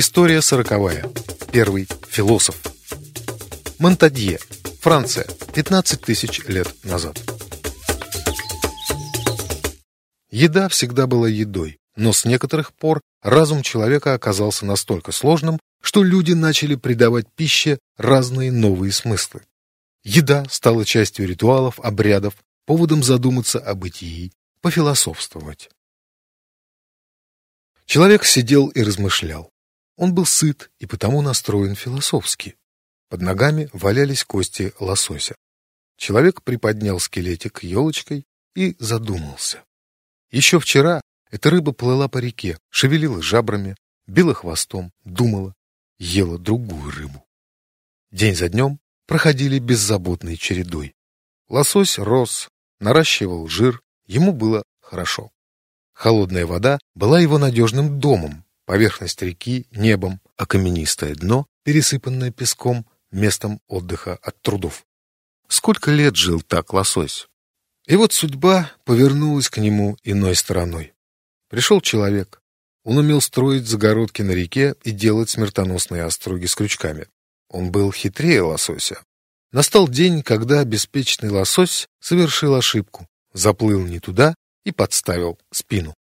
История сороковая. Первый философ. Монтадье. Франция. 15 тысяч лет назад. Еда всегда была едой, но с некоторых пор разум человека оказался настолько сложным, что люди начали придавать пище разные новые смыслы. Еда стала частью ритуалов, обрядов, поводом задуматься о бытии, пофилософствовать. Человек сидел и размышлял. Он был сыт и потому настроен философски. Под ногами валялись кости лосося. Человек приподнял скелетик елочкой и задумался. Еще вчера эта рыба плыла по реке, шевелила жабрами, била хвостом, думала, ела другую рыбу. День за днем проходили беззаботной чередой. Лосось рос, наращивал жир, ему было хорошо. Холодная вода была его надежным домом, поверхность реки — небом, а каменистое дно, пересыпанное песком, местом отдыха от трудов. Сколько лет жил так лосось? И вот судьба повернулась к нему иной стороной. Пришел человек. Он умел строить загородки на реке и делать смертоносные остроги с крючками. Он был хитрее лосося. Настал день, когда беспечный лосось совершил ошибку, заплыл не туда и подставил спину.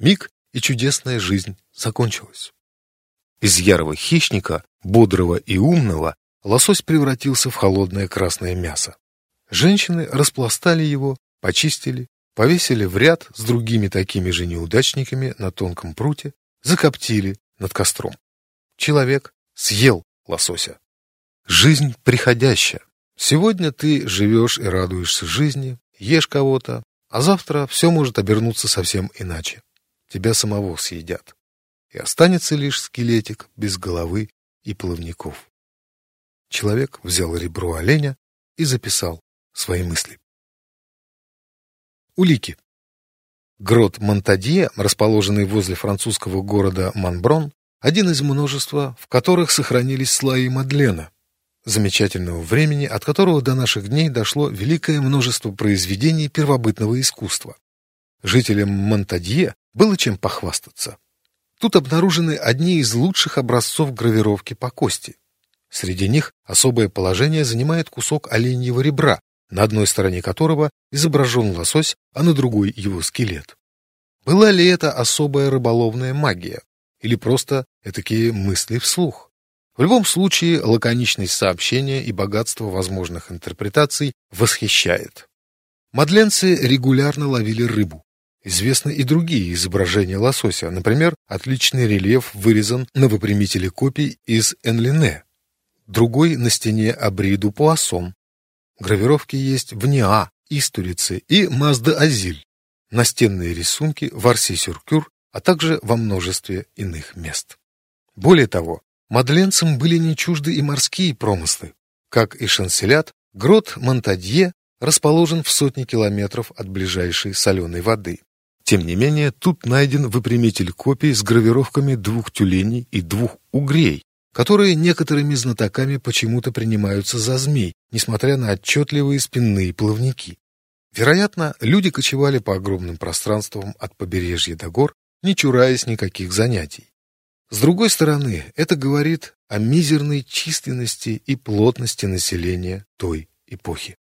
Миг, и чудесная жизнь закончилась. Из ярого хищника, бодрого и умного, лосось превратился в холодное красное мясо. Женщины распластали его, почистили, повесили в ряд с другими такими же неудачниками на тонком пруте, закоптили над костром. Человек съел лосося. Жизнь приходящая. Сегодня ты живешь и радуешься жизни, ешь кого-то, а завтра все может обернуться совсем иначе. Тебя самого съедят. И останется лишь скелетик без головы и плавников. Человек взял ребро оленя и записал свои мысли. Улики. Грот Монтадье, расположенный возле французского города Манброн, один из множества, в которых сохранились слои Мадлена, замечательного времени, от которого до наших дней дошло великое множество произведений первобытного искусства. Жителям Монтадье было чем похвастаться. Тут обнаружены одни из лучших образцов гравировки по кости. Среди них особое положение занимает кусок оленьего ребра, на одной стороне которого изображен лосось, а на другой его скелет. Была ли это особая рыболовная магия? Или просто такие мысли вслух? В любом случае, лаконичность сообщения и богатство возможных интерпретаций восхищает. Мадленцы регулярно ловили рыбу. Известны и другие изображения лосося. Например, отличный рельеф вырезан на выпрямителе копий из Энлине. Другой на стене Абриду Пуассон, Гравировки есть в Ниа, Истурице и Мазда-Азиль, настенные рисунки в Арси-Сюркюр, а также во множестве иных мест. Более того, мадленцам были не чужды и морские промыслы. Как и Шанселят, грот Монтадье расположен в сотне километров от ближайшей соленой воды. Тем не менее, тут найден выпрямитель копий с гравировками двух тюленей и двух угрей, которые некоторыми знатоками почему-то принимаются за змей, несмотря на отчетливые спинные плавники. Вероятно, люди кочевали по огромным пространствам от побережья до гор, не чураясь никаких занятий. С другой стороны, это говорит о мизерной численности и плотности населения той эпохи.